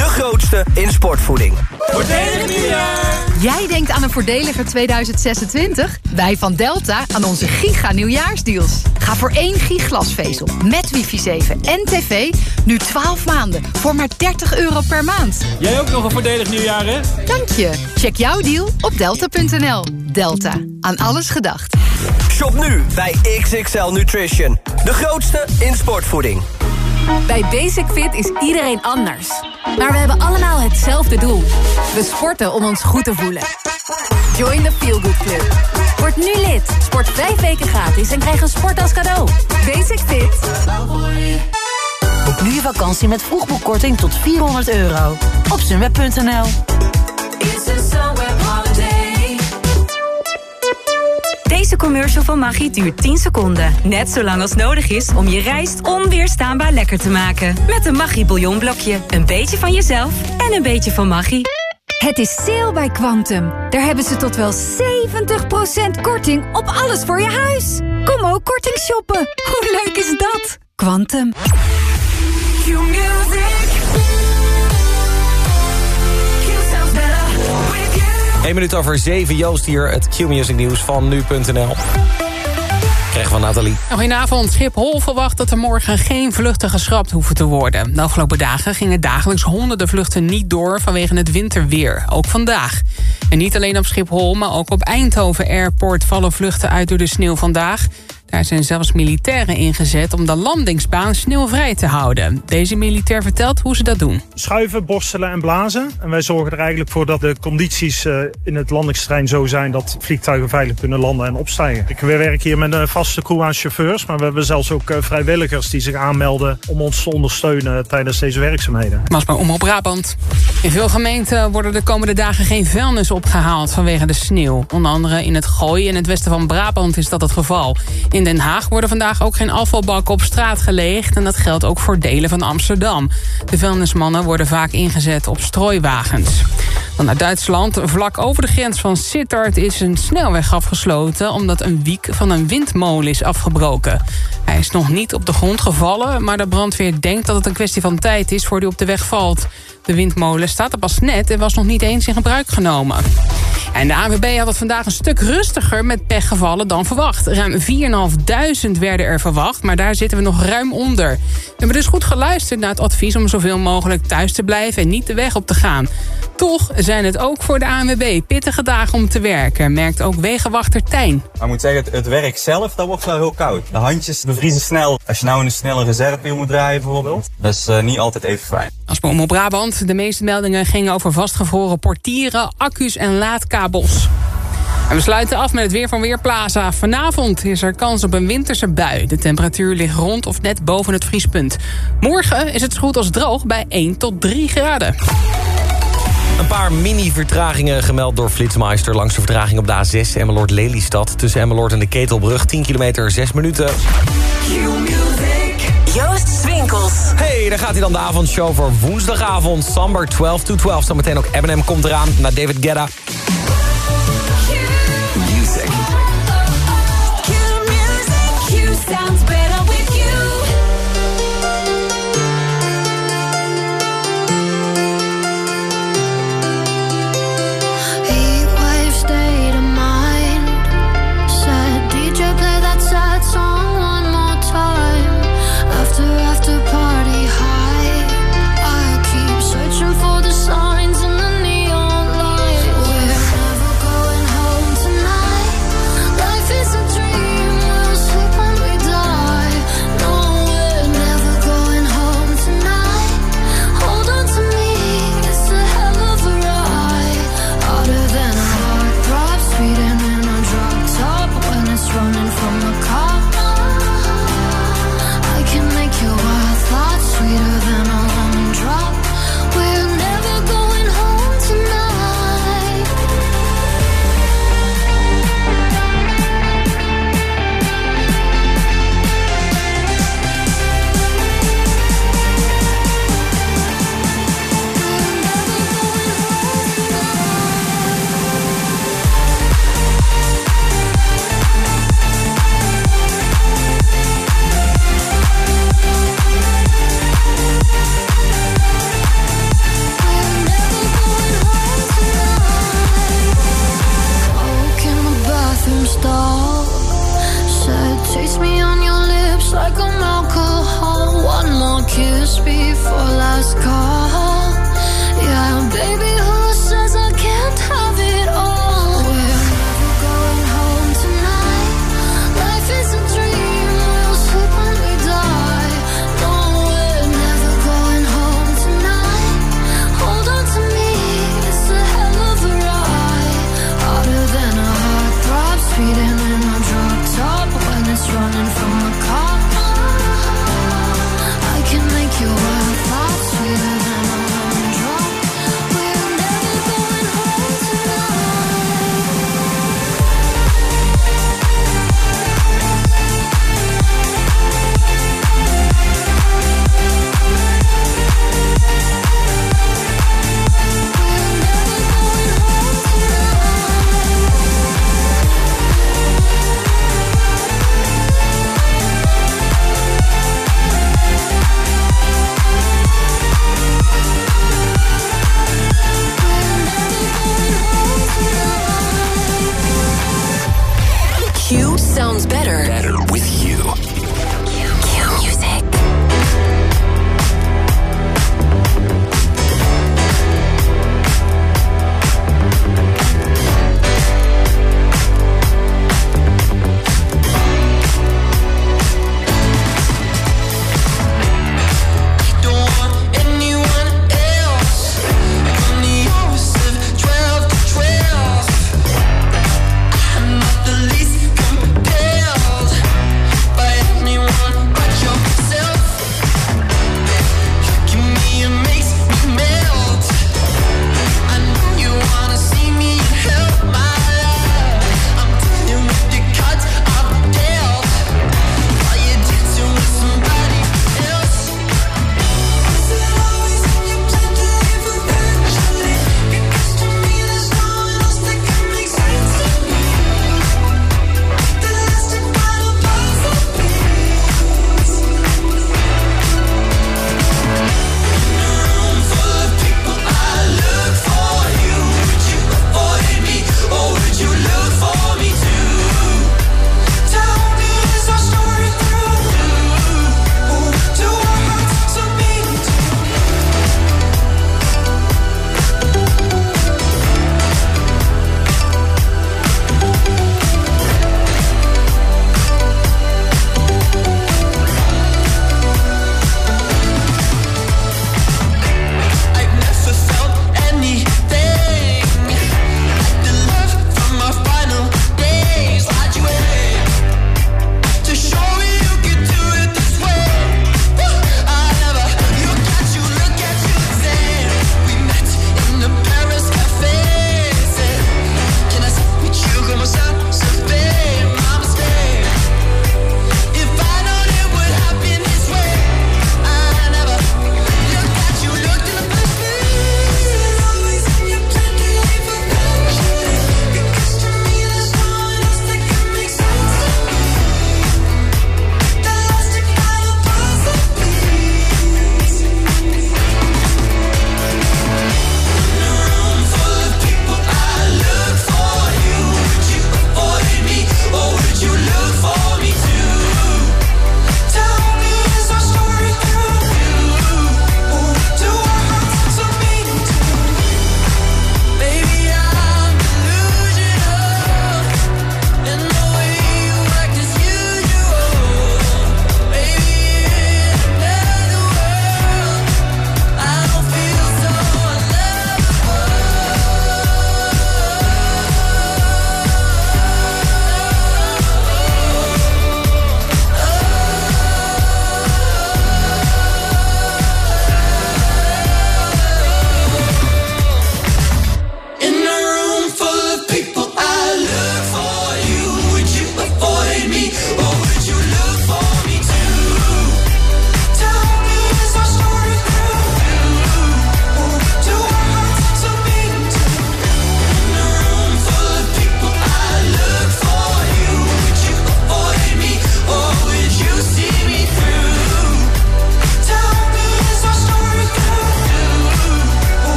De grootste in sportvoeding. Voordelig nieuwjaar! Jij denkt aan een voordeliger 2026? Wij van Delta aan onze giga nieuwjaarsdeals. Ga voor één giglasvezel met wifi 7 en tv nu 12 maanden voor maar 30 euro per maand. Jij ook nog een voordelig nieuwjaar, hè? Dank je. Check jouw deal op delta.nl. Delta. Aan alles gedacht. Shop nu bij XXL Nutrition. De grootste in sportvoeding. Bij Basic Fit is iedereen anders. Maar we hebben allemaal hetzelfde doel. We sporten om ons goed te voelen. Join the Feel Good Club. Word nu lid. Sport vijf weken gratis en krijg een sport als cadeau. Basic Fit. Boek nu je vakantie met vroegboekkorting tot 400 euro. Op sunweb.nl Deze commercial van Maggi duurt 10 seconden. Net zo lang als nodig is om je rijst onweerstaanbaar lekker te maken. Met een Maggi bouillonblokje. Een beetje van jezelf en een beetje van Maggi. Het is sale bij Quantum. Daar hebben ze tot wel 70% korting op alles voor je huis. Kom ook korting shoppen. Hoe leuk is dat? Quantum. Eén minuut over zeven. Joost hier, het Q-music nieuws van nu.nl. Krijgen van Nathalie. Goedenavond. Schiphol verwacht dat er morgen geen vluchten geschrapt hoeven te worden. De afgelopen dagen gingen dagelijks honderden vluchten niet door vanwege het winterweer. Ook vandaag. En niet alleen op Schiphol, maar ook op Eindhoven Airport vallen vluchten uit door de sneeuw vandaag. Daar zijn zelfs militairen ingezet om de landingsbaan sneeuwvrij te houden. Deze militair vertelt hoe ze dat doen. Schuiven, borstelen en blazen. En wij zorgen er eigenlijk voor dat de condities eh, in het landingsterrein zo zijn... dat vliegtuigen veilig kunnen landen en opstijgen. Ik, we werken hier met een vaste crew aan chauffeurs... maar we hebben zelfs ook eh, vrijwilligers die zich aanmelden... om ons te ondersteunen tijdens deze werkzaamheden. Was bij Omroep Brabant. In veel gemeenten worden de komende dagen geen vuilnis opgehaald vanwege de sneeuw. Onder andere in het Gooi in het westen van Brabant is dat het geval. In Den Haag worden vandaag ook geen afvalbakken op straat geleegd... en dat geldt ook voor delen van Amsterdam. De vuilnismannen worden vaak ingezet op strooiwagens. Dan naar Duitsland. Vlak over de grens van Sittard is een snelweg afgesloten... omdat een wiek van een windmolen is afgebroken. Hij is nog niet op de grond gevallen... maar de brandweer denkt dat het een kwestie van tijd is voor hij op de weg valt. De windmolen staat er pas net en was nog niet eens in gebruik genomen. En de ANWB had het vandaag een stuk rustiger met pechgevallen dan verwacht. Ruim 4.500 werden er verwacht, maar daar zitten we nog ruim onder. We hebben dus goed geluisterd naar het advies om zoveel mogelijk thuis te blijven... en niet de weg op te gaan. Toch zijn het ook voor de ANWB pittige dagen om te werken... merkt ook wegenwachter Tijn. Maar ik moet zeggen, het, het werk zelf, dat wordt wel heel koud. De handjes bevriezen snel. Als je nou in een snelle reservewiel moet draaien bijvoorbeeld... dat is uh, niet altijd even fijn. Als bij Omroep Brabant. De meeste meldingen gingen over vastgevroren portieren, accu's en laadkabels. En we sluiten af met het weer van Weerplaza. Vanavond is er kans op een winterse bui. De temperatuur ligt rond of net boven het vriespunt. Morgen is het zo goed als droog bij 1 tot 3 graden. Een paar mini-vertragingen gemeld door Flitsmeister... langs de vertraging op de A6 Emmeloord-Lelystad. Tussen Emmeloord en de Ketelbrug, 10 kilometer, 6 minuten. Joost Swinkels. Hey, daar gaat hij dan de avondshow voor woensdagavond. Samber 12 to 12. Zometeen ook Eminem komt eraan naar David Guetta.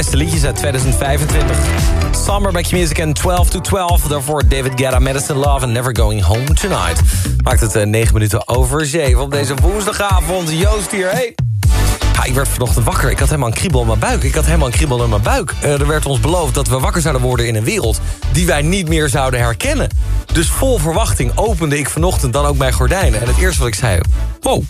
Allerbeste liedjes uit 2025. Summer by Music en 12 to 12. Daarvoor David Guetta, Medicine Love en Never Going Home Tonight. Maakt het 9 minuten over 7 op deze woensdagavond. Joost hier, hey! Ik werd vanochtend wakker. Ik had helemaal een kriebel in mijn buik. Ik had helemaal een kriebel in mijn buik. Uh, er werd ons beloofd dat we wakker zouden worden in een wereld... die wij niet meer zouden herkennen. Dus vol verwachting opende ik vanochtend dan ook mijn gordijnen. En het eerste wat ik zei... Wow,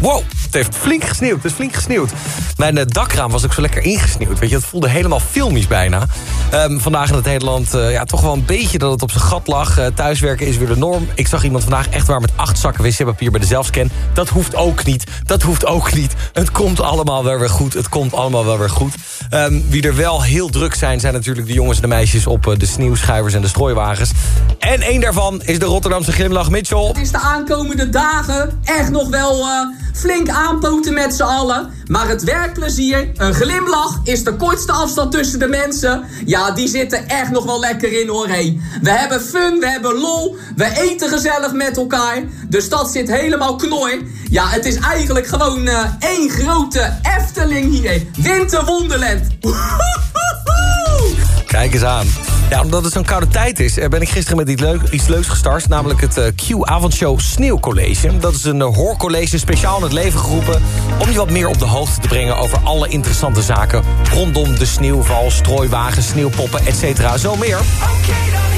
wow, het heeft flink gesneeuwd. Het is flink gesneeuwd. Mijn uh, dakraam was ook zo lekker ingesneeuwd. Weet je, het voelde helemaal filmisch bijna. Um, vandaag in het hele land uh, ja, toch wel een beetje dat het op zijn gat lag. Uh, thuiswerken is weer de norm. Ik zag iemand vandaag echt waar met acht zakken wc-papier bij de zelfscan. Dat hoeft ook niet. Dat hoeft ook niet. Het komt allemaal wel weer goed. Het komt allemaal wel weer goed. Um, wie er wel heel druk zijn, zijn natuurlijk de jongens en de meisjes... op de sneeuwschuivers en de strooiwagens. En één daarvan is de Rotterdamse glimlach Mitchell. Het is de aankomende dagen echt nog wel uh, flink aanpoten met z'n allen. Maar het werkplezier, een glimlach, is de kortste afstand tussen de mensen. Ja, die zitten echt nog wel lekker in hoor. Hey. We hebben fun, we hebben lol, we eten gezellig met elkaar. De stad zit helemaal knooi. Ja, het is eigenlijk gewoon uh, één grote Efteling hier. Winterwonderland. Kijk eens aan. Ja, omdat het zo'n koude tijd is, ben ik gisteren met iets, leuk, iets leuks gestart. Namelijk het uh, Q-avondshow Sneeuwcollege. Dat is een uh, hoorcollege speciaal in het leven geroepen... om je wat meer op de hoogte te brengen over alle interessante zaken... rondom de sneeuwval, strooiwagens, sneeuwpoppen, etc. Zo meer. Oké,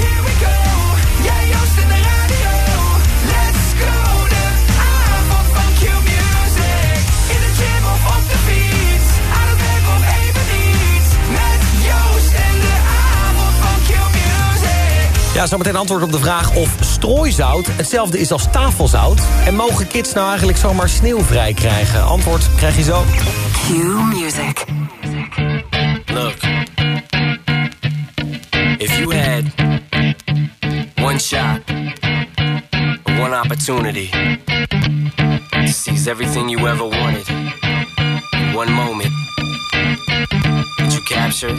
Ja, zometeen antwoord op de vraag of strooizout hetzelfde is als tafelzout. En mogen kids nou eigenlijk zomaar sneeuwvrij krijgen? Antwoord krijg je zo. Q Music. Look, if you had one shot, one opportunity to seize everything you ever wanted, in one moment that you captured,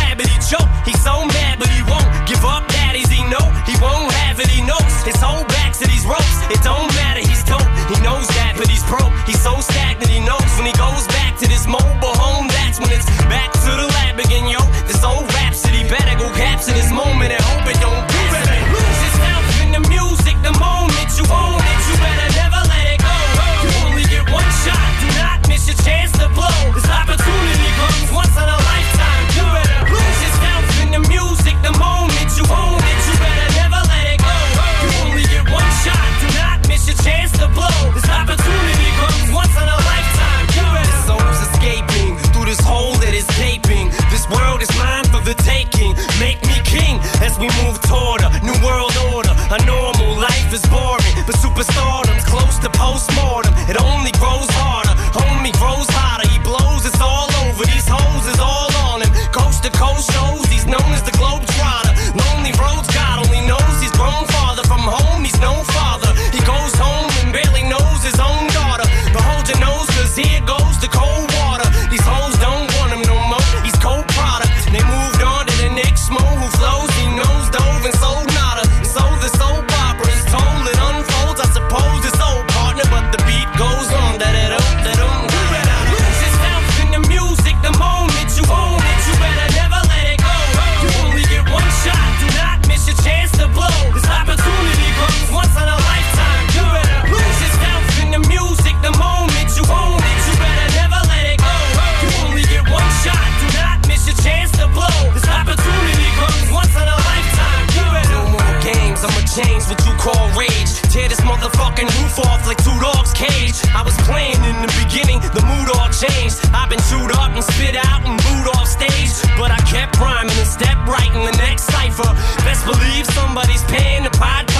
joke. He's so changed. I've been chewed up and spit out and booed off stage. But I kept rhyming and stepped right in the next cipher. Best believe somebody's paying the Pied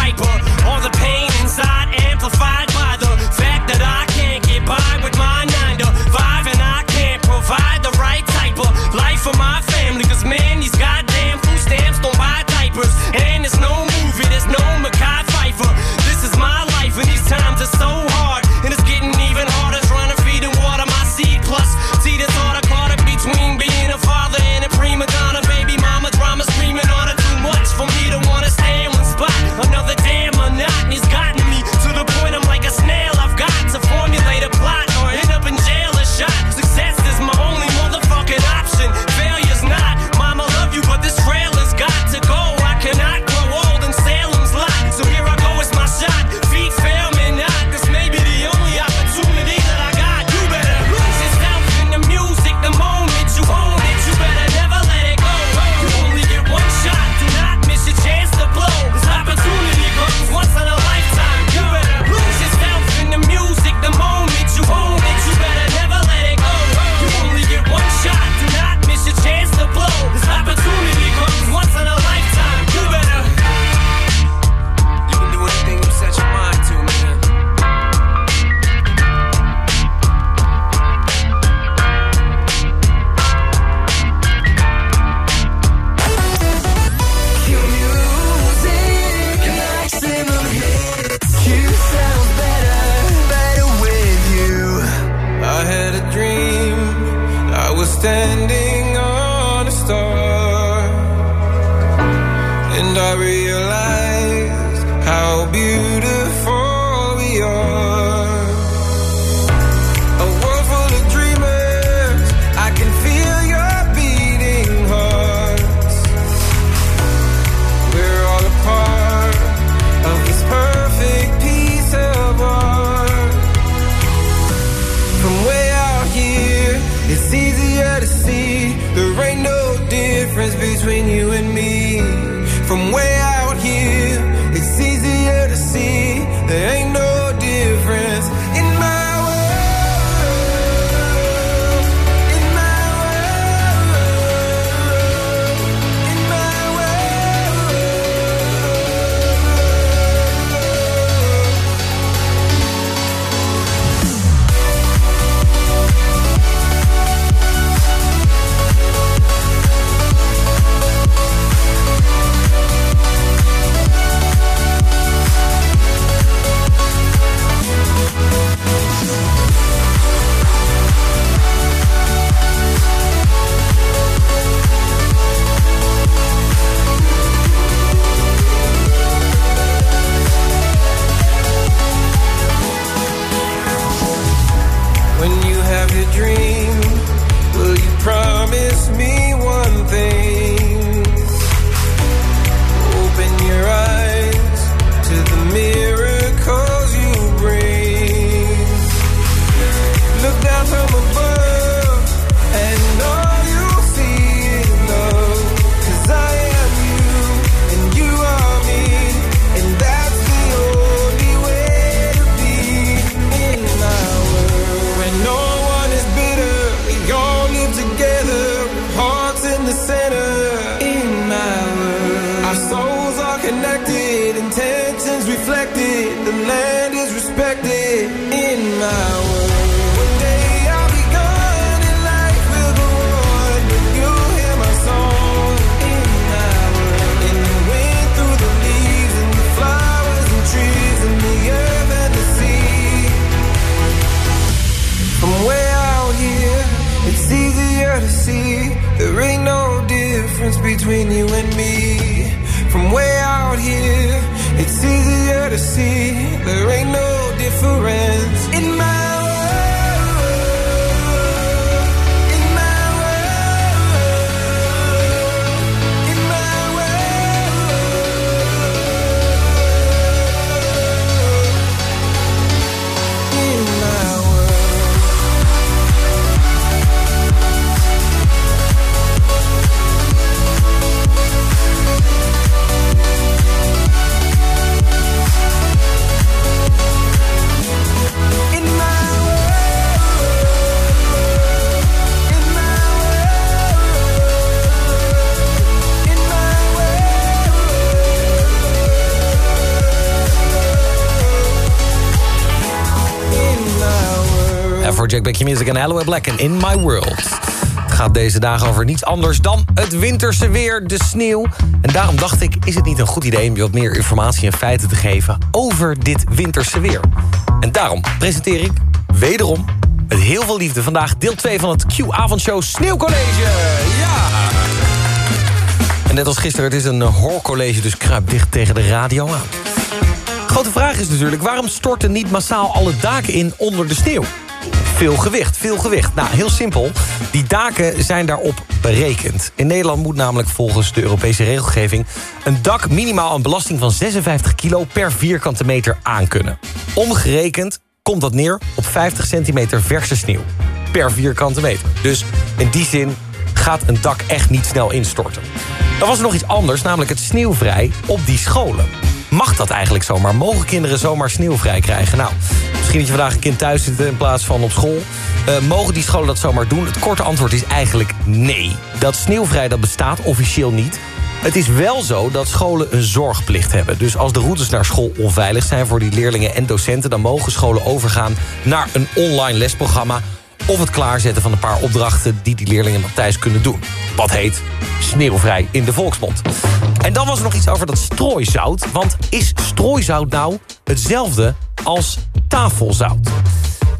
connected, intentions reflected, the land is respected. In my world, one day I'll Jack Becky Music en Halloween Black In My World. Het gaat deze dagen over niets anders dan het winterse weer, de sneeuw. En daarom dacht ik, is het niet een goed idee om je wat meer informatie en feiten te geven over dit winterse weer. En daarom presenteer ik wederom met heel veel liefde vandaag deel 2 van het Q-avondshow Sneeuwcollege. Ja! En net als gisteren, het is een hoorcollege, dus kruip dicht tegen de radio aan. Grote vraag is natuurlijk, waarom storten niet massaal alle daken in onder de sneeuw? Veel gewicht, veel gewicht. Nou, heel simpel. Die daken zijn daarop berekend. In Nederland moet namelijk volgens de Europese regelgeving... een dak minimaal een belasting van 56 kilo per vierkante meter aankunnen. Omgerekend komt dat neer op 50 centimeter verse sneeuw. Per vierkante meter. Dus in die zin gaat een dak echt niet snel instorten. Dan was er nog iets anders, namelijk het sneeuwvrij op die scholen. Mag dat eigenlijk zomaar? Mogen kinderen zomaar sneeuwvrij krijgen? Nou, misschien je vandaag een kind thuis zit in plaats van op school. Uh, mogen die scholen dat zomaar doen? Het korte antwoord is eigenlijk nee. Dat sneeuwvrij dat bestaat officieel niet. Het is wel zo dat scholen een zorgplicht hebben. Dus als de routes naar school onveilig zijn voor die leerlingen en docenten... dan mogen scholen overgaan naar een online lesprogramma... of het klaarzetten van een paar opdrachten die die leerlingen dan thuis kunnen doen. Wat heet sneeuwvrij in de volksmond. En dan was er nog iets over dat strooizout. Want is strooizout nou hetzelfde als tafelzout?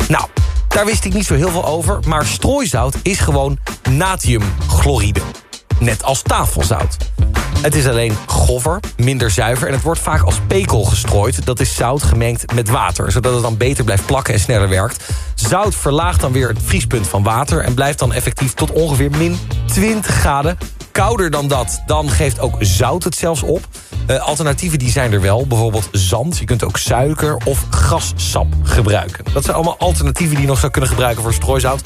Nou, Daar wist ik niet zo heel veel over, maar strooizout is gewoon natriumchloride. Net als tafelzout. Het is alleen goffer, minder zuiver... en het wordt vaak als pekel gestrooid. Dat is zout gemengd met water, zodat het dan beter blijft plakken en sneller werkt. Zout verlaagt dan weer het vriespunt van water... en blijft dan effectief tot ongeveer min 20 graden. Kouder dan dat, dan geeft ook zout het zelfs op. Uh, alternatieven die zijn er wel, bijvoorbeeld zand. Je kunt ook suiker of grassap gebruiken. Dat zijn allemaal alternatieven die je nog zou kunnen gebruiken voor strooizout.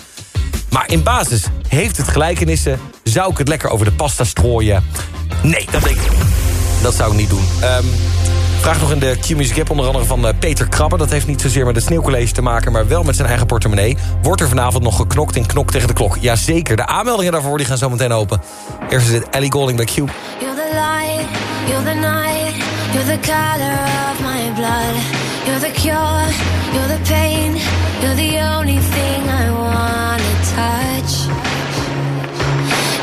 Maar in basis heeft het gelijkenissen. Zou ik het lekker over de pasta strooien? Nee, dat denk ik Dat zou ik niet doen. Um, vraag nog in de Q-Music App onder andere van uh, Peter Krabbe. Dat heeft niet zozeer met het Sneeuwcollege te maken... maar wel met zijn eigen portemonnee. Wordt er vanavond nog geknokt in Knok tegen de klok? Jazeker, de aanmeldingen daarvoor die gaan zo meteen open. Eerst is het Ellie Golding bij Q. You're the light, you're the night, you're the color of my blood. You're the cure, you're the pain, you're the only thing I wanna touch.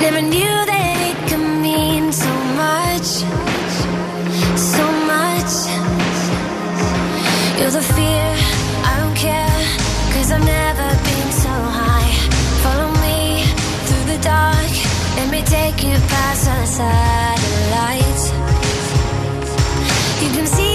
Never knew that it could mean so much, so much. You're the fear, I don't care, cause I've never been so high. Follow me through the dark, let me take you past the satellites. You can see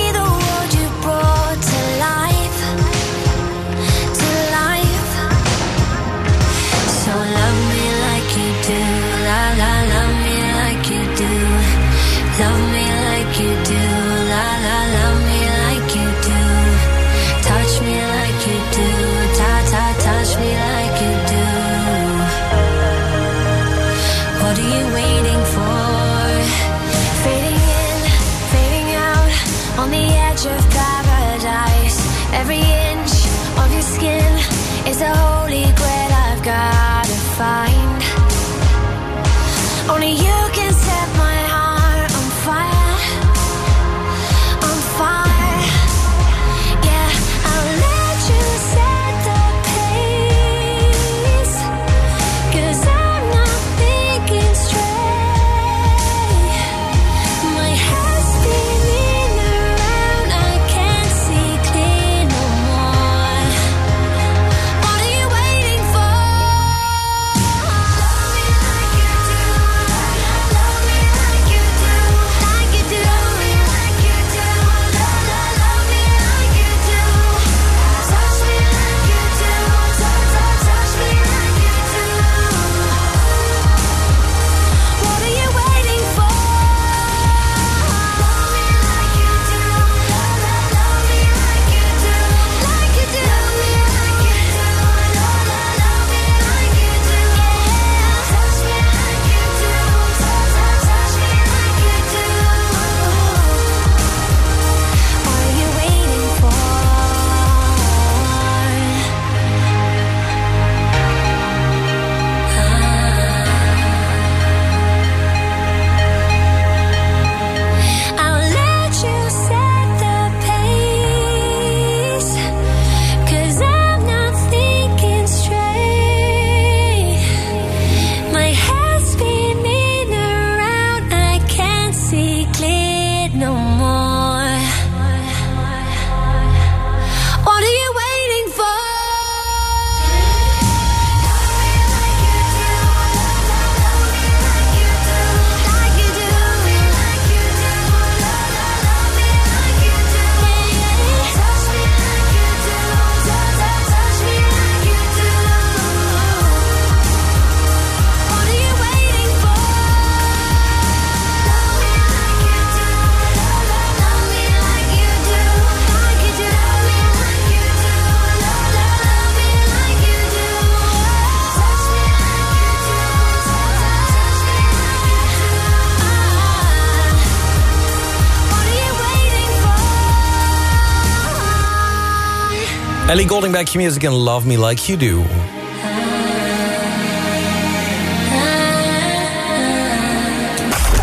Ellie Golding bij Q-Music en Love Me Like You Do.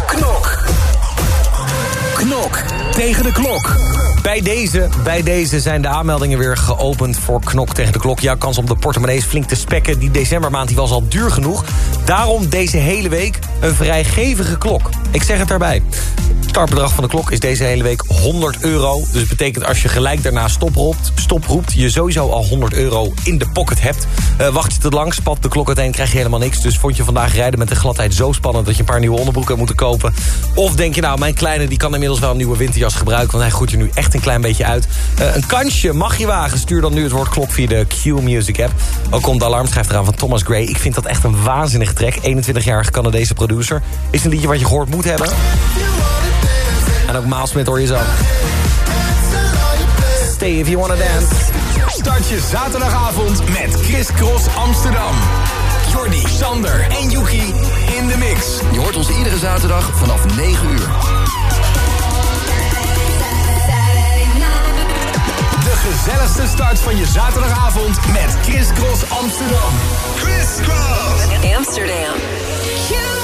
Knok. Knok tegen de klok. Bij deze, bij deze zijn de aanmeldingen weer geopend voor Knok tegen de klok. Ja, kans om de portemonnees flink te spekken. Die decembermaand die was al duur genoeg. Daarom deze hele week een vrijgevige klok. Ik zeg het daarbij. Startbedrag van de klok is deze hele week 100 euro. Dus betekent als je gelijk daarna stoproept, stoproept... je sowieso al 100 euro in de pocket hebt. Eh, wacht je te lang, spat de klok uiteen, krijg je helemaal niks. Dus vond je vandaag rijden met de gladheid zo spannend... dat je een paar nieuwe onderbroeken hebt moeten kopen? Of denk je nou, mijn kleine die kan inmiddels wel een nieuwe winterjas gebruiken... want hij groeit er nu echt een klein beetje uit. Eh, een kansje mag je wagen. Stuur dan nu het woord klok via de Q-Music app. Ook komt de alarmschijf eraan van Thomas Gray. Ik vind dat echt een waanzinnige track. 21-jarige Canadese producer. Is een liedje wat je gehoord moet hebben. En ook Miles Smith hoor je zo. Stay if you wanna dance. Start je zaterdagavond met Chris Cross Amsterdam. Jordi, Sander en Yuki in de mix. Je hoort ons iedere zaterdag vanaf 9 uur. De gezelligste start van je zaterdagavond met Chris Cross Amsterdam. Chris Cross Amsterdam.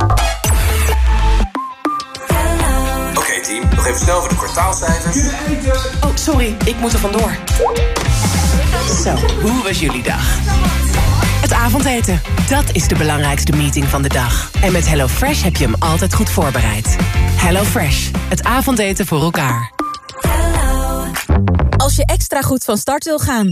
Even snel voor de kwartaalcijfers. Oh, sorry, ik moet er vandoor. Zo, hoe was jullie dag? Het avondeten, dat is de belangrijkste meeting van de dag. En met HelloFresh heb je hem altijd goed voorbereid. HelloFresh, het avondeten voor elkaar. Als je extra goed van start wil gaan,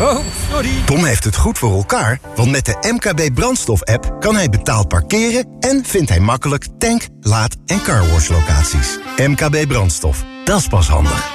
Oh, sorry. Tom heeft het goed voor elkaar, want met de MKB brandstof-app kan hij betaald parkeren en vindt hij makkelijk tank, laad- en carwash locaties. MKB brandstof, dat is pas handig.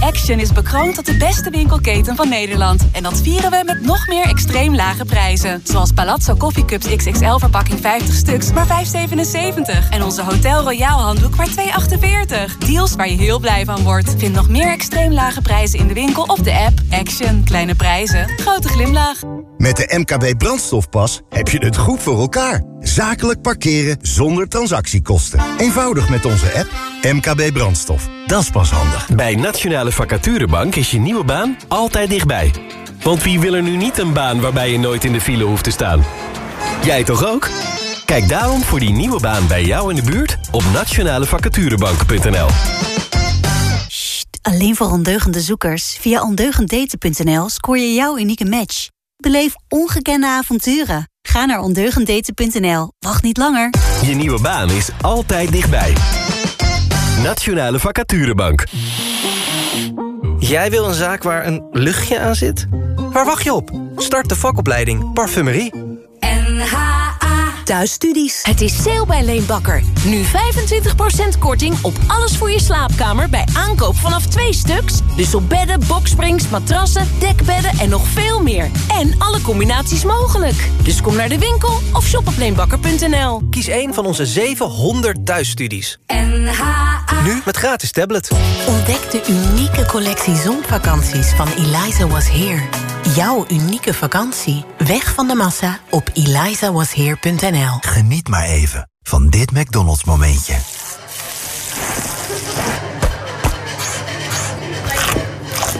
Action is bekroond tot de beste winkelketen van Nederland. En dat vieren we met nog meer extreem lage prijzen. Zoals Palazzo Coffee Cups XXL verpakking 50 stuks, maar 5,77. En onze Hotel Royal handdoek maar 2,48. Deals waar je heel blij van wordt. Vind nog meer extreem lage prijzen in de winkel of de app. Action. Kleine prijzen. Grote glimlach. Met de MKB brandstofpas heb je het goed voor elkaar. Zakelijk parkeren zonder transactiekosten. Eenvoudig met onze app MKB brandstof. Dat is pas handig. Bij Nationale Vacaturebank is je nieuwe baan altijd dichtbij. Want wie wil er nu niet een baan waarbij je nooit in de file hoeft te staan? Jij toch ook? Kijk daarom voor die nieuwe baan bij jou in de buurt op nationalevacaturebank.nl. Alleen voor ondeugende zoekers. Via ondeugenddaten.nl scoor je jouw unieke match. Beleef ongekende avonturen. Ga naar ondeugenddaten.nl. Wacht niet langer. Je nieuwe baan is altijd dichtbij. Nationale Vacaturebank. Jij wil een zaak waar een luchtje aan zit? Waar wacht je op? Start de vakopleiding Parfumerie. Thuisstudies. Het is sale bij Leenbakker. Nu 25% korting op alles voor je slaapkamer bij aankoop vanaf twee stuks. Dus op bedden, boksprings, matrassen, dekbedden en nog veel meer. En alle combinaties mogelijk. Dus kom naar de winkel of shop op leenbakker.nl. Kies een van onze 700 thuisstudies. Nu met gratis tablet. Ontdek de unieke collectie zonvakanties van Eliza Was Here. Jouw unieke vakantie. Weg van de massa op elizawasheer.nl. Geniet maar even van dit McDonald's momentje.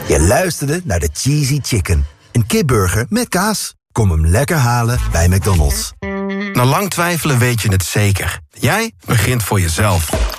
Je luisterde naar de Cheesy Chicken. Een kipburger met kaas. Kom hem lekker halen bij McDonald's. Na lang twijfelen weet je het zeker. Jij begint voor jezelf.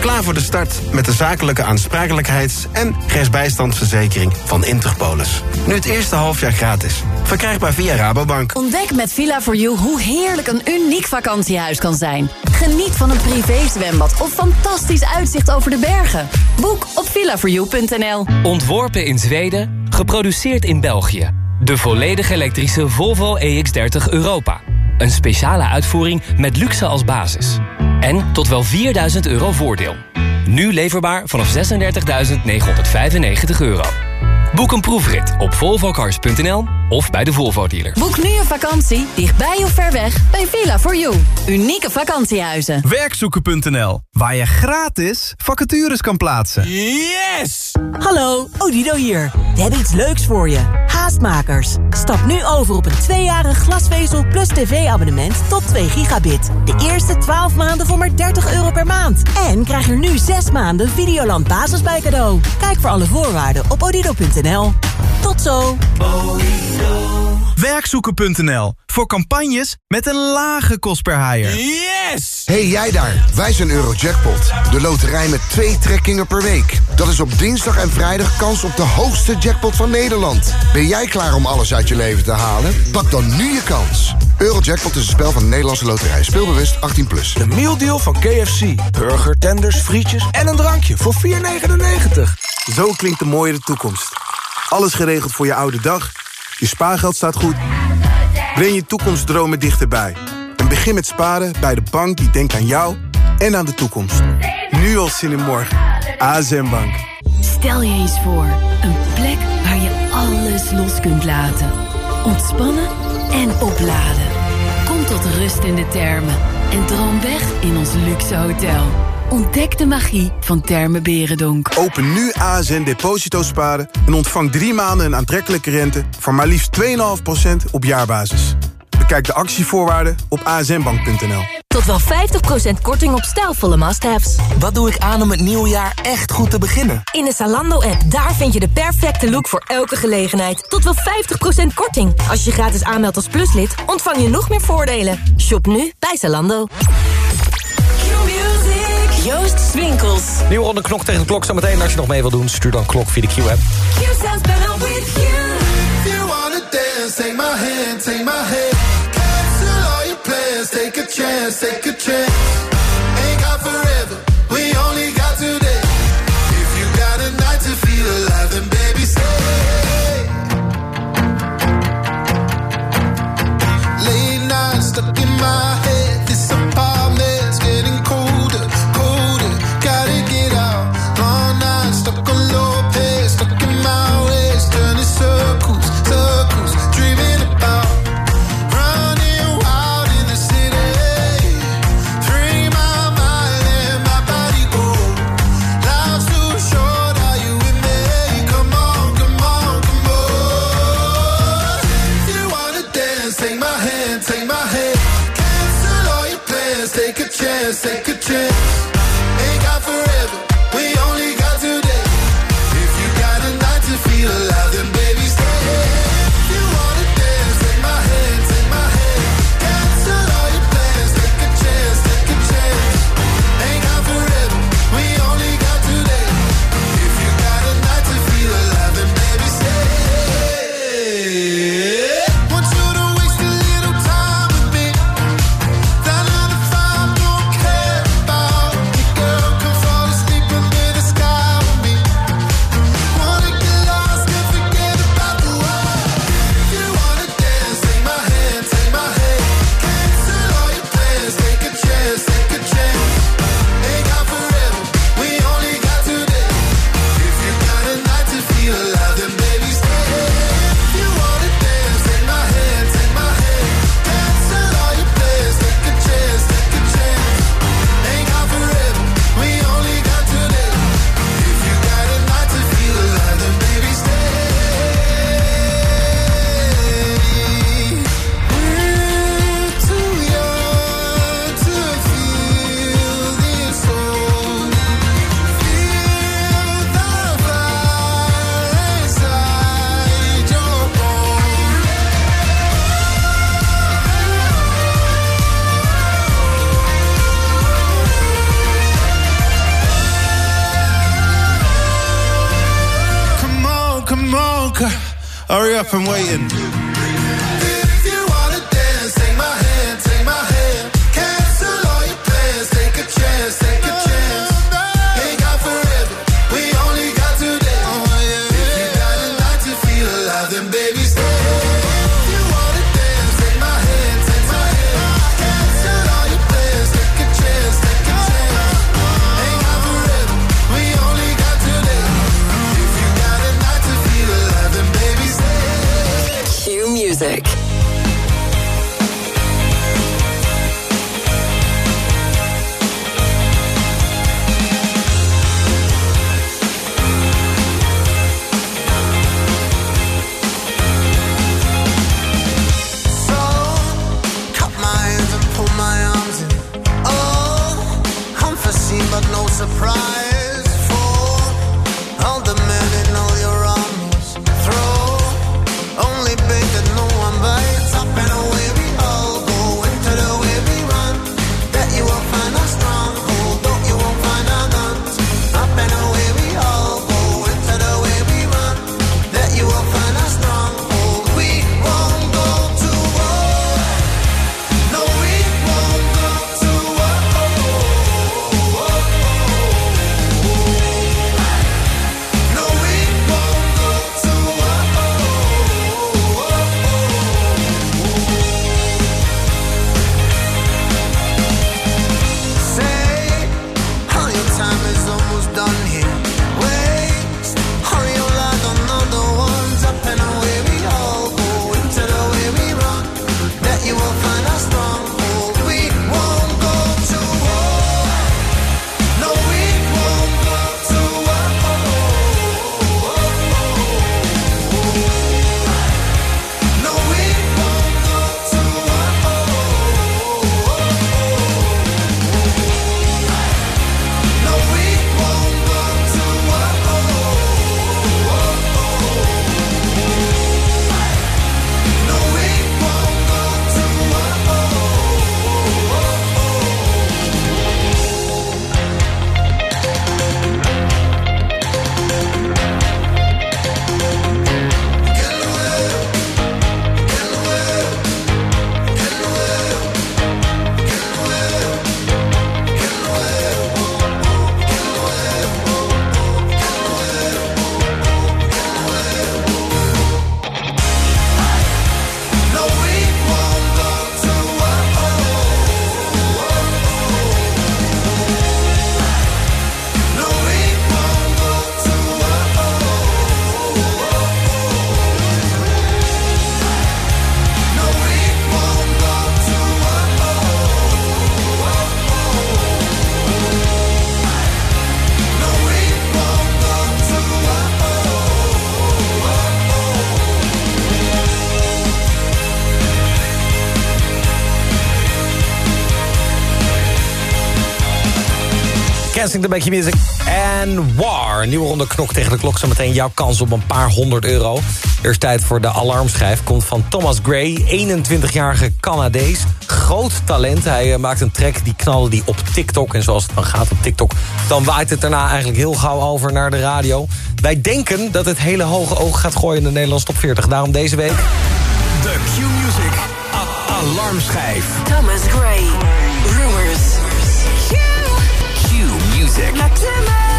Klaar voor de start met de zakelijke aansprakelijkheids- en rechtsbijstandsverzekering van Interpolis. Nu het eerste halfjaar gratis. Verkrijgbaar via Rabobank. Ontdek met Villa4You hoe heerlijk een uniek vakantiehuis kan zijn. Geniet van een privézwembad of fantastisch uitzicht over de bergen. Boek op villa4you.nl. Ontworpen in Zweden, geproduceerd in België. De volledig elektrische Volvo EX30 Europa. Een speciale uitvoering met luxe als basis. En tot wel 4000 euro voordeel. Nu leverbaar vanaf 36.995 euro. Boek een proefrit op volvocars.nl of bij de Volvo dealer. Boek nu een vakantie, dichtbij of ver weg, bij Villa4You. Unieke vakantiehuizen. Werkzoeken.nl, waar je gratis vacatures kan plaatsen. Yes! Hallo, Odido hier. We hebben iets leuks voor je. Haastmakers. Stap nu over op een tweejarig glasvezel plus tv-abonnement tot 2 gigabit. De eerste 12 maanden voor maar 30 euro per maand. En krijg er nu 6 maanden Videoland Basis bij cadeau. Kijk voor alle voorwaarden op odido.nl. Tot zo! Werkzoeken.nl, voor campagnes met een lage kost per haaier. Yes! Hey jij daar, wij zijn Eurojackpot. De loterij met twee trekkingen per week. Dat is op dinsdag en vrijdag kans op de hoogste jackpot van Nederland. Ben jij klaar om alles uit je leven te halen? Pak dan nu je kans. Eurojackpot is een spel van de Nederlandse loterij. Speelbewust 18+. Plus. De mealdeal van KFC. Burger, tenders, frietjes en een drankje voor 4,99. Zo klinkt de mooiere toekomst. Alles geregeld voor je oude dag. Je spaargeld staat goed. Breng je toekomstdromen dichterbij. En begin met sparen bij de bank die denkt aan jou en aan de toekomst. Nu al zin in morgen. ASM Bank. Stel je eens voor, een plek waar je alles los kunt laten. Ontspannen en opladen. Kom tot rust in de termen en droom weg in ons luxe hotel. Ontdek de magie van Termen Berendonk. Open nu ASN Deposito Sparen en ontvang drie maanden een aantrekkelijke rente... van maar liefst 2,5% op jaarbasis. Bekijk de actievoorwaarden op asnbank.nl. Tot wel 50% korting op stijlvolle must-haves. Wat doe ik aan om het nieuwe jaar echt goed te beginnen? In de Zalando-app, daar vind je de perfecte look voor elke gelegenheid. Tot wel 50% korting. Als je je gratis aanmeldt als pluslid, ontvang je nog meer voordelen. Shop nu bij Zalando. Joost Swinkels. Nieuwe ronde knok tegen de klok zometeen. Als je nog mee wil doen, stuur dan klok via de Q-app. Q sounds better with you. If you wanna dance, take my hand, take my hand. Cancel all your plans, take a chance, take a chance. up and waiting. luistert een beetje music. En War, nieuwe ronde knok tegen de klok. Zometeen jouw kans op een paar honderd euro. Eerst tijd voor de alarmschijf. Komt van Thomas Gray, 21-jarige Canadees. Groot talent. Hij eh, maakt een track, die knalde die op TikTok. En zoals het dan gaat op TikTok... dan waait het daarna eigenlijk heel gauw over naar de radio. Wij denken dat het hele hoge oog gaat gooien in de Nederlandse top 40. Daarom deze week... De Q-Music Alarmschijf. Thomas Gray. Rumor music.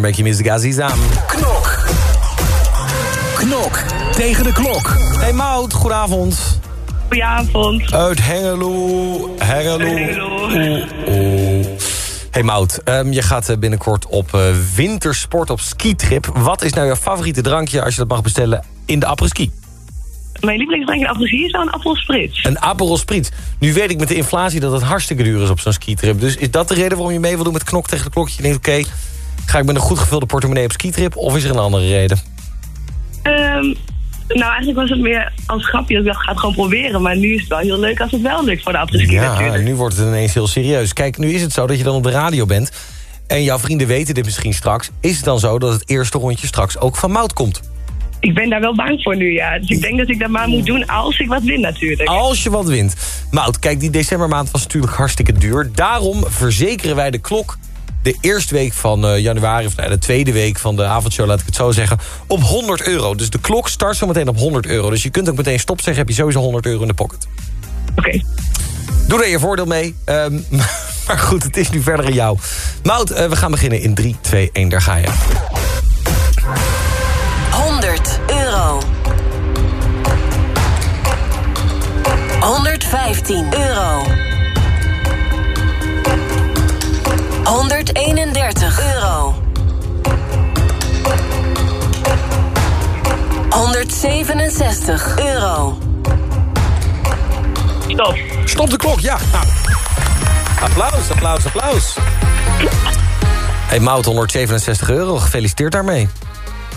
Make your music Aziza. Knok. Knok tegen de klok. Hey Mout, goedenavond. Goedenavond. Uit Hengelo. Hengelo. Hey Mout, ehm, je gaat eh, binnenkort op eh, wintersport op skitrip. Wat is nou jouw favoriete drankje als je dat mag bestellen in de apres-ski? Mijn lievelingsdrankje in appelsie is dan een appelspritz. Een Aperol Spritz. Nu weet ik met de inflatie dat het hartstikke duur is op zo'n skitrip. Dus is dat de reden waarom je mee wil doen met knok tegen de klokje? Je denkt, oké, ga ik met een goed gevulde portemonnee op skitrip? Of is er een andere reden? Ehm, nou, eigenlijk was het meer als grapje. Ik dacht, ga het gewoon proberen. Maar nu is het wel heel leuk als het wel lukt voor de apres-ski Ja, natuurlijk. nu wordt het ineens heel serieus. Kijk, nu is het zo dat je dan op de radio bent... en jouw vrienden weten dit misschien straks. Is het dan zo dat het eerste rondje straks ook van Mout komt? Ik ben daar wel bang voor nu, ja. Dus ik denk dat ik dat maar moet doen als ik wat win natuurlijk. Als je wat wint. Mout, kijk, die decembermaand was natuurlijk hartstikke duur. Daarom verzekeren wij de klok de eerste week van eh, januari... of nou, de tweede week van de avondshow, laat ik het zo zeggen... op 100 euro. Dus de klok start zo meteen op 100 euro. Dus je kunt ook meteen stop zeggen, heb je sowieso 100 euro in de pocket. Oké. Doe er je voordeel mee. Ehm, maar goed, het is nu verder aan jou. Mout, eh, we gaan beginnen in 3, 2, 1, daar ga je. 100 euro. 115 euro. 131 euro. 167 euro. Stop. Stop de klok, ja. Nou. Applaus, applaus, applaus. Hey Mout, 167 euro. Gefeliciteerd daarmee.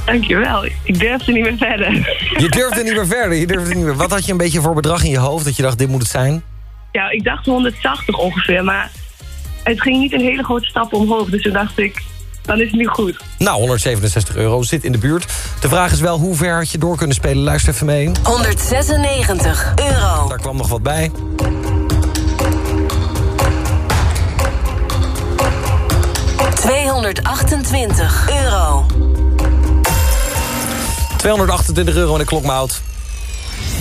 Dankjewel. Ik durfde niet meer verder. Je durfde niet meer verder. Je durfde niet meer. Wat had je een beetje voor bedrag in je hoofd dat je dacht, dit moet het zijn? Ja, ik dacht 180 ongeveer. Maar het ging niet een hele grote stap omhoog. Dus toen dacht ik, dan is het nu goed. Nou, 167 euro zit in de buurt. De vraag is wel, hoe ver had je door kunnen spelen? Luister even mee. 196 euro. Daar kwam nog wat bij. ...228 euro. 228 euro in de klokmout.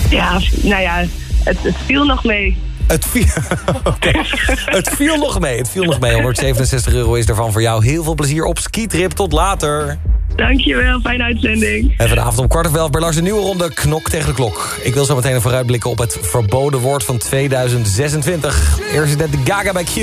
Ja, nou ja, het, het viel nog mee. Het viel, het viel nog mee, het viel nog mee. 167 euro is daarvan voor jou. Heel veel plezier op skitrip. Tot later. Dankjewel, fijne uitzending. En vanavond om kwart over elf bij Lars een nieuwe ronde Knok tegen de Klok. Ik wil zo meteen een vooruitblikken op het verboden woord van 2026. Eerst is het de Gaga bij Q.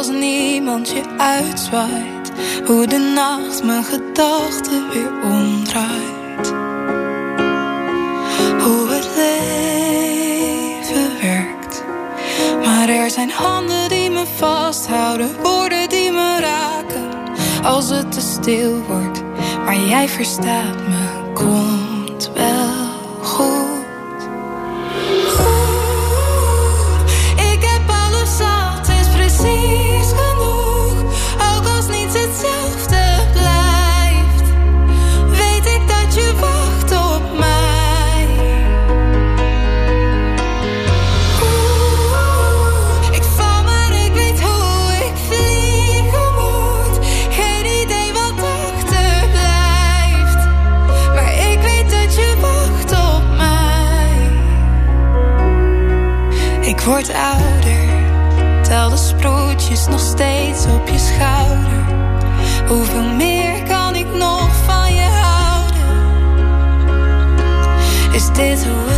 als niemand je uitzwaait. Hoe de nacht mijn gedachten weer omdraait. Hoe het leven werkt. Maar er zijn handen die me vasthouden, woorden die me raken. Als het te stil wordt, maar jij verstaat me, komt wel. Ik word ouder, tel de sproetjes nog steeds op je schouder. Hoeveel meer kan ik nog van je houden? Is dit hoe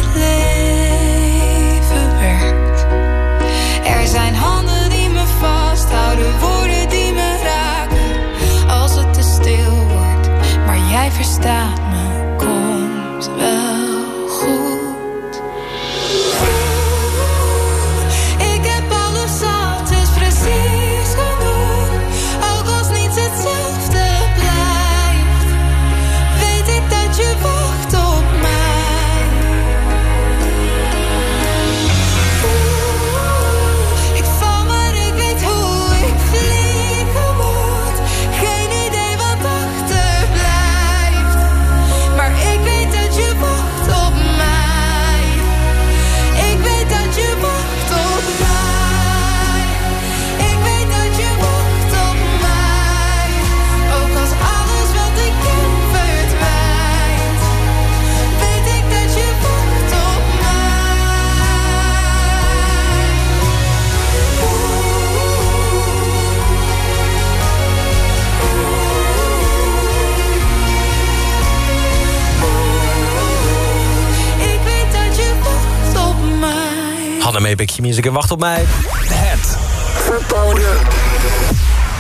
Meebekje Music en wacht op mij. Het verboden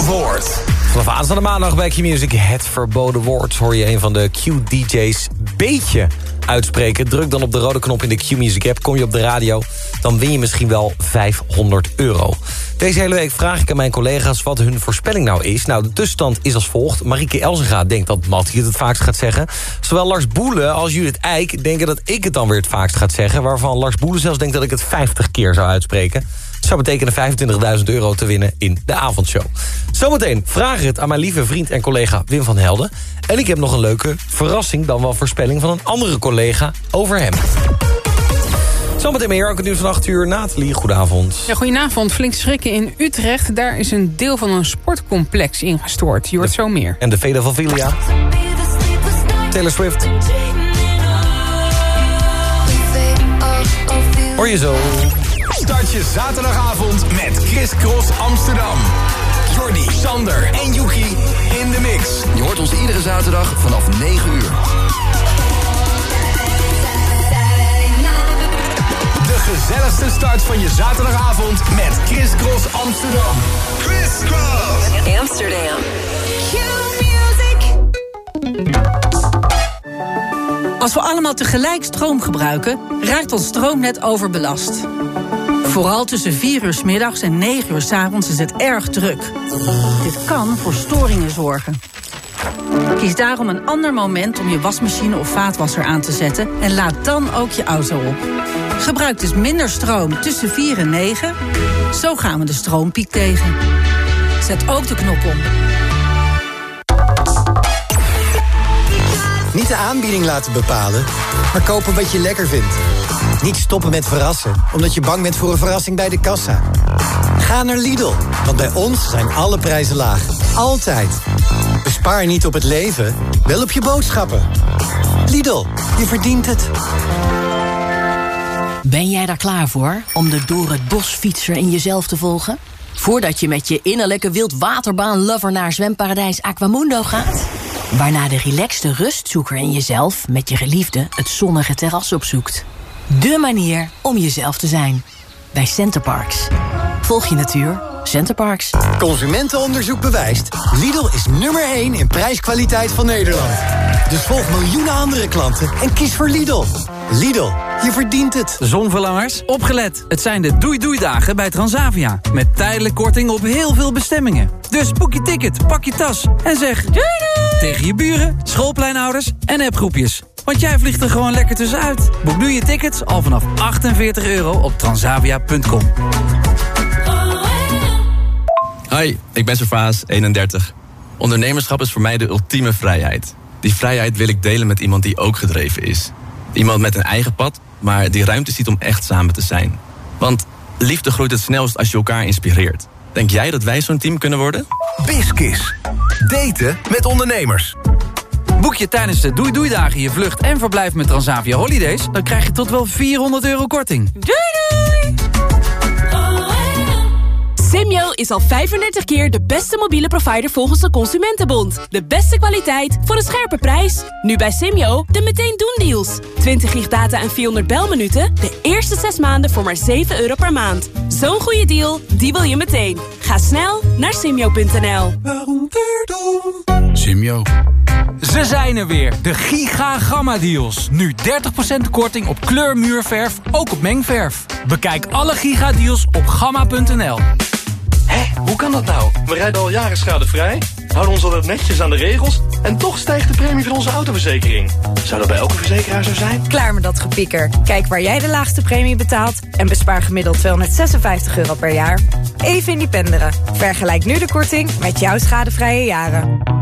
woord. Vanaf aanstaande maandag bij Q-Music Het Verboden Woord... hoor je een van de Q-DJ's beetje uitspreken. Druk dan op de rode knop in de Q-Music app. Kom je op de radio, dan win je misschien wel 500 euro. Deze hele week vraag ik aan mijn collega's wat hun voorspelling nou is. Nou, de tussenstand is als volgt. Marieke Elzenga denkt dat Mattie het het vaakst gaat zeggen. Zowel Lars Boelen als Judith Eijk denken dat ik het dan weer het vaakst gaat zeggen. Waarvan Lars Boelen zelfs denkt dat ik het 50 keer zou uitspreken. Zou betekenen 25.000 euro te winnen in de avondshow. Zometeen vraag ik het aan mijn lieve vriend en collega Wim van Helden. En ik heb nog een leuke verrassing, dan wel voorspelling van een andere collega over hem. Zometeen meer, ook het nieuws van 8 uur. Nathalie, goedenavond. Ja, goedenavond. Flink schrikken in Utrecht. Daar is een deel van een sportcomplex ingestort. Je hoort zo meer. En de Veda van Vilia. Taylor Swift. Hoor je zo. Start je zaterdagavond met Chris Cross Amsterdam. Jordi, Sander en Yuki in de mix. Je hoort ons iedere zaterdag vanaf 9 uur. De gezelligste start van je zaterdagavond met Chris Cross Amsterdam. Chris Cross Amsterdam. Als we allemaal tegelijk stroom gebruiken, raakt ons stroomnet overbelast. Vooral tussen 4 uur 's middags en 9 uur 's avonds is het erg druk. Dit kan voor storingen zorgen. Kies daarom een ander moment om je wasmachine of vaatwasser aan te zetten... en laad dan ook je auto op. Gebruik dus minder stroom tussen 4 en 9. Zo gaan we de stroompiek tegen. Zet ook de knop om. Niet de aanbieding laten bepalen, maar kopen wat je lekker vindt. Niet stoppen met verrassen, omdat je bang bent voor een verrassing bij de kassa. Ga naar Lidl, want bij ons zijn alle prijzen laag. Altijd. Bespaar niet op het leven, wel op je boodschappen. Lidl, je verdient het. Ben jij daar klaar voor om de door het bos fietser in jezelf te volgen? Voordat je met je innerlijke wildwaterbaan-lover naar zwemparadijs Aquamundo gaat? Waarna de relaxte rustzoeker in jezelf met je geliefde het zonnige terras opzoekt. De manier om jezelf te zijn. Bij Centerparks. Volg je natuur. Centerparks. Consumentenonderzoek bewijst. Lidl is nummer 1 in prijskwaliteit van Nederland. Dus volg miljoenen andere klanten en kies voor Lidl. Lidl, je verdient het. Zonverlangers, opgelet. Het zijn de doei-doei-dagen bij Transavia. Met tijdelijk korting op heel veel bestemmingen. Dus boek je ticket, pak je tas en zeg... Doei doei! Tegen je buren, schoolpleinouders en appgroepjes. Want jij vliegt er gewoon lekker tussenuit. Boek nu je tickets al vanaf 48 euro op transavia.com. Hoi, ik ben Servaas, 31. Ondernemerschap is voor mij de ultieme vrijheid. Die vrijheid wil ik delen met iemand die ook gedreven is. Iemand met een eigen pad, maar die ruimte ziet om echt samen te zijn. Want liefde groeit het snelst als je elkaar inspireert. Denk jij dat wij zo'n team kunnen worden? Biskis. Daten met ondernemers. Boek je tijdens de Doei Doei Dagen je vlucht en verblijf met Transavia Holidays... dan krijg je tot wel 400 euro korting. Doei doei! Simyo is al 35 keer de beste mobiele provider volgens de Consumentenbond. De beste kwaliteit voor een scherpe prijs. Nu bij Simyo de meteen doen deals. 20 gig data en 400 belminuten. De eerste 6 maanden voor maar 7 euro per maand. Zo'n goede deal, die wil je meteen. Ga snel naar simyo.nl. Simyo. Ze zijn er weer, de Giga Gamma Deals. Nu 30% korting op kleurmuurverf, ook op mengverf. Bekijk alle Giga Deals op gamma.nl. Hé, hoe kan dat nou? We rijden al jaren schadevrij, houden ons altijd netjes aan de regels... en toch stijgt de premie van onze autoverzekering. Zou dat bij elke verzekeraar zo zijn? Klaar met dat gepieker. Kijk waar jij de laagste premie betaalt... en bespaar gemiddeld 256 euro per jaar. Even independeren. Vergelijk nu de korting met jouw schadevrije jaren.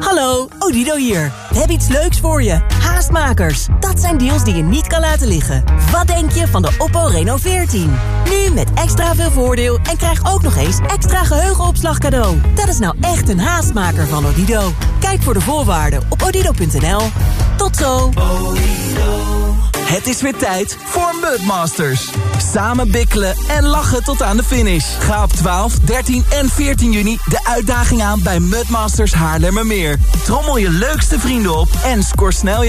Hallo, Odido hier. We hebben iets leuks voor je. Haastmakers. Dat zijn deals die je niet kan laten liggen. Wat denk je van de Oppo Reno 14? Nu met extra veel voordeel en krijg ook nog eens extra geheugenopslag cadeau. Dat is nou echt een haastmaker van Odido. Kijk voor de voorwaarden op odido.nl. Tot zo. Het is weer tijd voor Mudmasters. Samen bikkelen en lachen tot aan de finish. Ga op 12, 13 en 14 juni de uitdaging aan bij Mudmasters Haarlemmermeer. Trommel je leukste vrienden op en score snel je